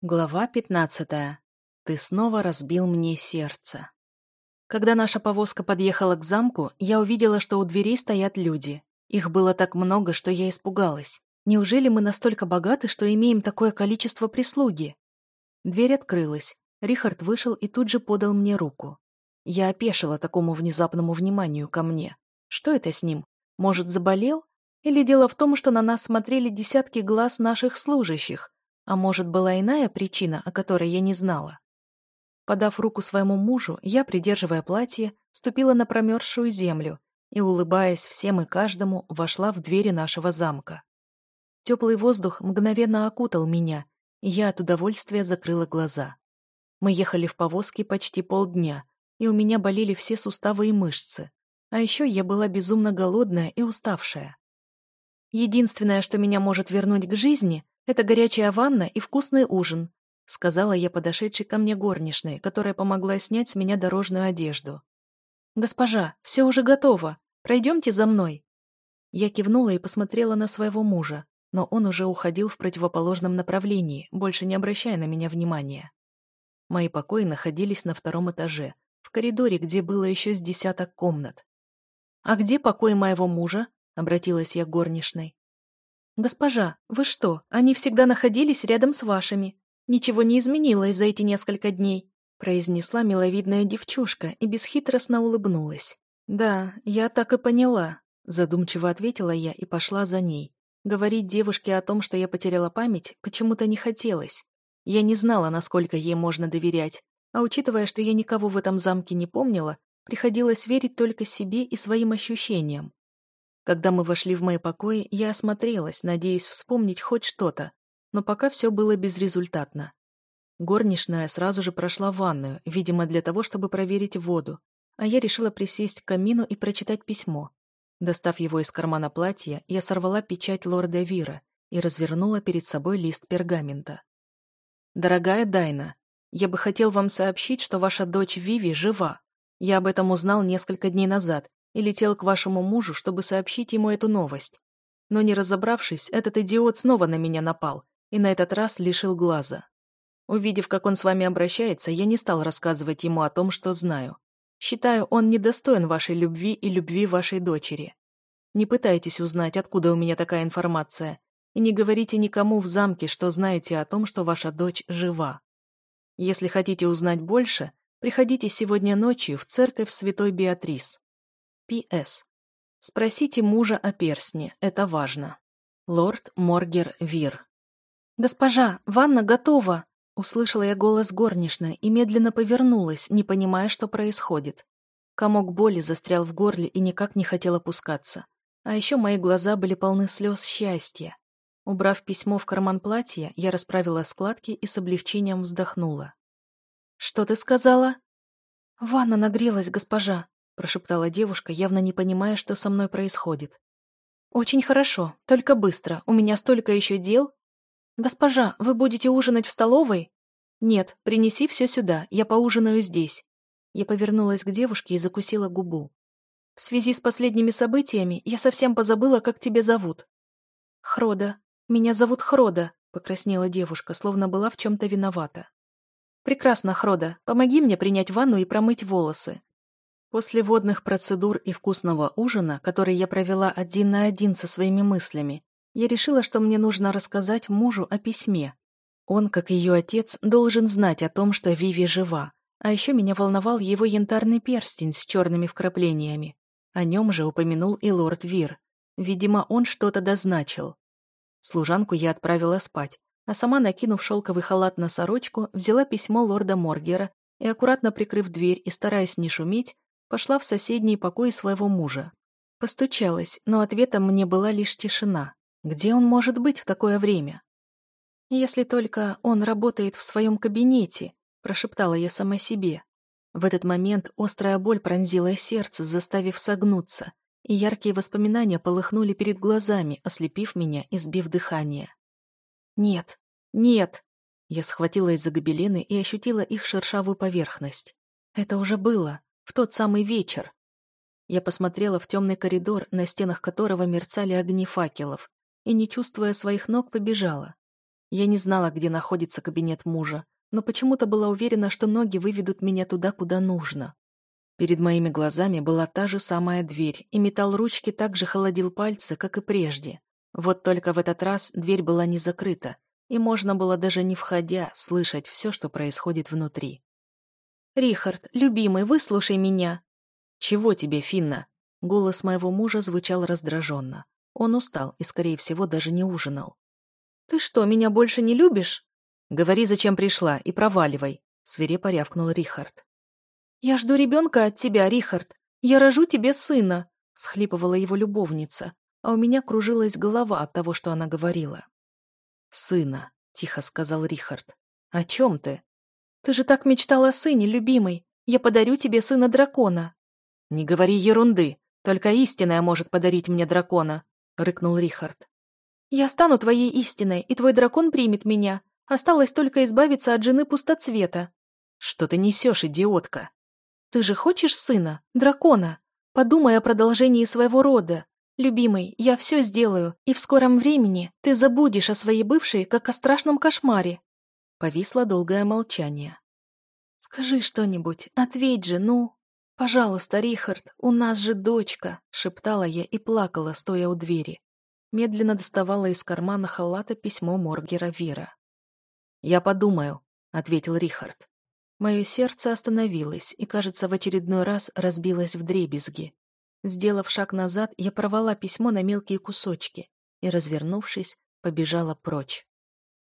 Глава пятнадцатая. Ты снова разбил мне сердце. Когда наша повозка подъехала к замку, я увидела, что у дверей стоят люди. Их было так много, что я испугалась. Неужели мы настолько богаты, что имеем такое количество прислуги? Дверь открылась. Рихард вышел и тут же подал мне руку. Я опешила такому внезапному вниманию ко мне. Что это с ним? Может, заболел? Или дело в том, что на нас смотрели десятки глаз наших служащих, а может, была иная причина, о которой я не знала? Подав руку своему мужу, я, придерживая платье, ступила на промерзшую землю и, улыбаясь всем и каждому, вошла в двери нашего замка. Теплый воздух мгновенно окутал меня, и я от удовольствия закрыла глаза. Мы ехали в повозке почти полдня, и у меня болели все суставы и мышцы. А еще я была безумно голодная и уставшая. Единственное, что меня может вернуть к жизни, «Это горячая ванна и вкусный ужин», — сказала я подошедшей ко мне горничной, которая помогла снять с меня дорожную одежду. «Госпожа, все уже готово. Пройдемте за мной». Я кивнула и посмотрела на своего мужа, но он уже уходил в противоположном направлении, больше не обращая на меня внимания. Мои покои находились на втором этаже, в коридоре, где было еще с десяток комнат. «А где покой моего мужа?» — обратилась я к горничной. «Госпожа, вы что, они всегда находились рядом с вашими. Ничего не изменилось за эти несколько дней», произнесла миловидная девчушка и бесхитростно улыбнулась. «Да, я так и поняла», задумчиво ответила я и пошла за ней. Говорить девушке о том, что я потеряла память, почему-то не хотелось. Я не знала, насколько ей можно доверять, а учитывая, что я никого в этом замке не помнила, приходилось верить только себе и своим ощущениям. Когда мы вошли в мои покои, я осмотрелась, надеясь вспомнить хоть что-то, но пока все было безрезультатно. Горничная сразу же прошла в ванную, видимо, для того, чтобы проверить воду, а я решила присесть к камину и прочитать письмо. Достав его из кармана платья, я сорвала печать лорда Вира и развернула перед собой лист пергамента. «Дорогая Дайна, я бы хотел вам сообщить, что ваша дочь Виви жива. Я об этом узнал несколько дней назад и летел к вашему мужу, чтобы сообщить ему эту новость. Но не разобравшись, этот идиот снова на меня напал и на этот раз лишил глаза. Увидев, как он с вами обращается, я не стал рассказывать ему о том, что знаю. Считаю, он недостоин вашей любви и любви вашей дочери. Не пытайтесь узнать, откуда у меня такая информация, и не говорите никому в замке, что знаете о том, что ваша дочь жива. Если хотите узнать больше, приходите сегодня ночью в церковь Святой Беатрис. П.С. Спросите мужа о персне, это важно. Лорд Моргер Вир. «Госпожа, ванна готова!» Услышала я голос горничной и медленно повернулась, не понимая, что происходит. Комок боли застрял в горле и никак не хотел опускаться. А еще мои глаза были полны слез счастья. Убрав письмо в карман платья, я расправила складки и с облегчением вздохнула. «Что ты сказала?» «Ванна нагрелась, госпожа», прошептала девушка, явно не понимая, что со мной происходит. «Очень хорошо, только быстро, у меня столько еще дел». «Госпожа, вы будете ужинать в столовой?» «Нет, принеси все сюда, я поужинаю здесь». Я повернулась к девушке и закусила губу. «В связи с последними событиями я совсем позабыла, как тебя зовут». «Хрода. Меня зовут Хрода», — покраснела девушка, словно была в чем-то виновата. «Прекрасно, Хрода. Помоги мне принять ванну и промыть волосы. После водных процедур и вкусного ужина, который я провела один на один со своими мыслями, я решила, что мне нужно рассказать мужу о письме. Он, как ее отец, должен знать о том, что Виви жива. А еще меня волновал его янтарный перстень с черными вкраплениями. О нем же упомянул и лорд Вир. Видимо, он что-то дозначил. Служанку я отправила спать, а сама, накинув шелковый халат на сорочку, взяла письмо лорда Моргера и, аккуратно прикрыв дверь и стараясь не шуметь, пошла в соседний покой своего мужа. Постучалась, но ответом мне была лишь тишина. Где он может быть в такое время? Если только он работает в своем кабинете, прошептала я сама себе. В этот момент острая боль пронзила сердце, заставив согнуться, и яркие воспоминания полыхнули перед глазами, ослепив меня и сбив дыхание. «Нет, нет!» Я схватилась за гобелены и ощутила их шершавую поверхность. Это уже было в тот самый вечер. Я посмотрела в темный коридор, на стенах которого мерцали огни факелов, и, не чувствуя своих ног, побежала. Я не знала, где находится кабинет мужа, но почему-то была уверена, что ноги выведут меня туда, куда нужно. Перед моими глазами была та же самая дверь, и металл ручки так же холодил пальцы, как и прежде. Вот только в этот раз дверь была не закрыта, и можно было даже не входя слышать все, что происходит внутри. «Рихард, любимый, выслушай меня!» «Чего тебе, Финна?» Голос моего мужа звучал раздраженно. Он устал и, скорее всего, даже не ужинал. «Ты что, меня больше не любишь?» «Говори, зачем пришла, и проваливай», — свирепо рявкнул Рихард. «Я жду ребенка от тебя, Рихард. Я рожу тебе сына», — схлипывала его любовница, а у меня кружилась голова от того, что она говорила. «Сына», — тихо сказал Рихард. «О чем ты?» «Ты же так мечтал о сыне, любимый. Я подарю тебе сына дракона». «Не говори ерунды. Только истинная может подарить мне дракона», — рыкнул Рихард. «Я стану твоей истиной, и твой дракон примет меня. Осталось только избавиться от жены пустоцвета». «Что ты несешь, идиотка?» «Ты же хочешь сына, дракона? Подумай о продолжении своего рода. Любимый, я все сделаю, и в скором времени ты забудешь о своей бывшей, как о страшном кошмаре». Повисло долгое молчание. «Скажи что-нибудь, ответь же, ну!» «Пожалуйста, Рихард, у нас же дочка!» — шептала я и плакала, стоя у двери. Медленно доставала из кармана халата письмо Моргера Вира. «Я подумаю», — ответил Рихард. Мое сердце остановилось и, кажется, в очередной раз разбилось в дребезги. Сделав шаг назад, я порвала письмо на мелкие кусочки и, развернувшись, побежала прочь.